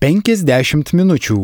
50 minučių.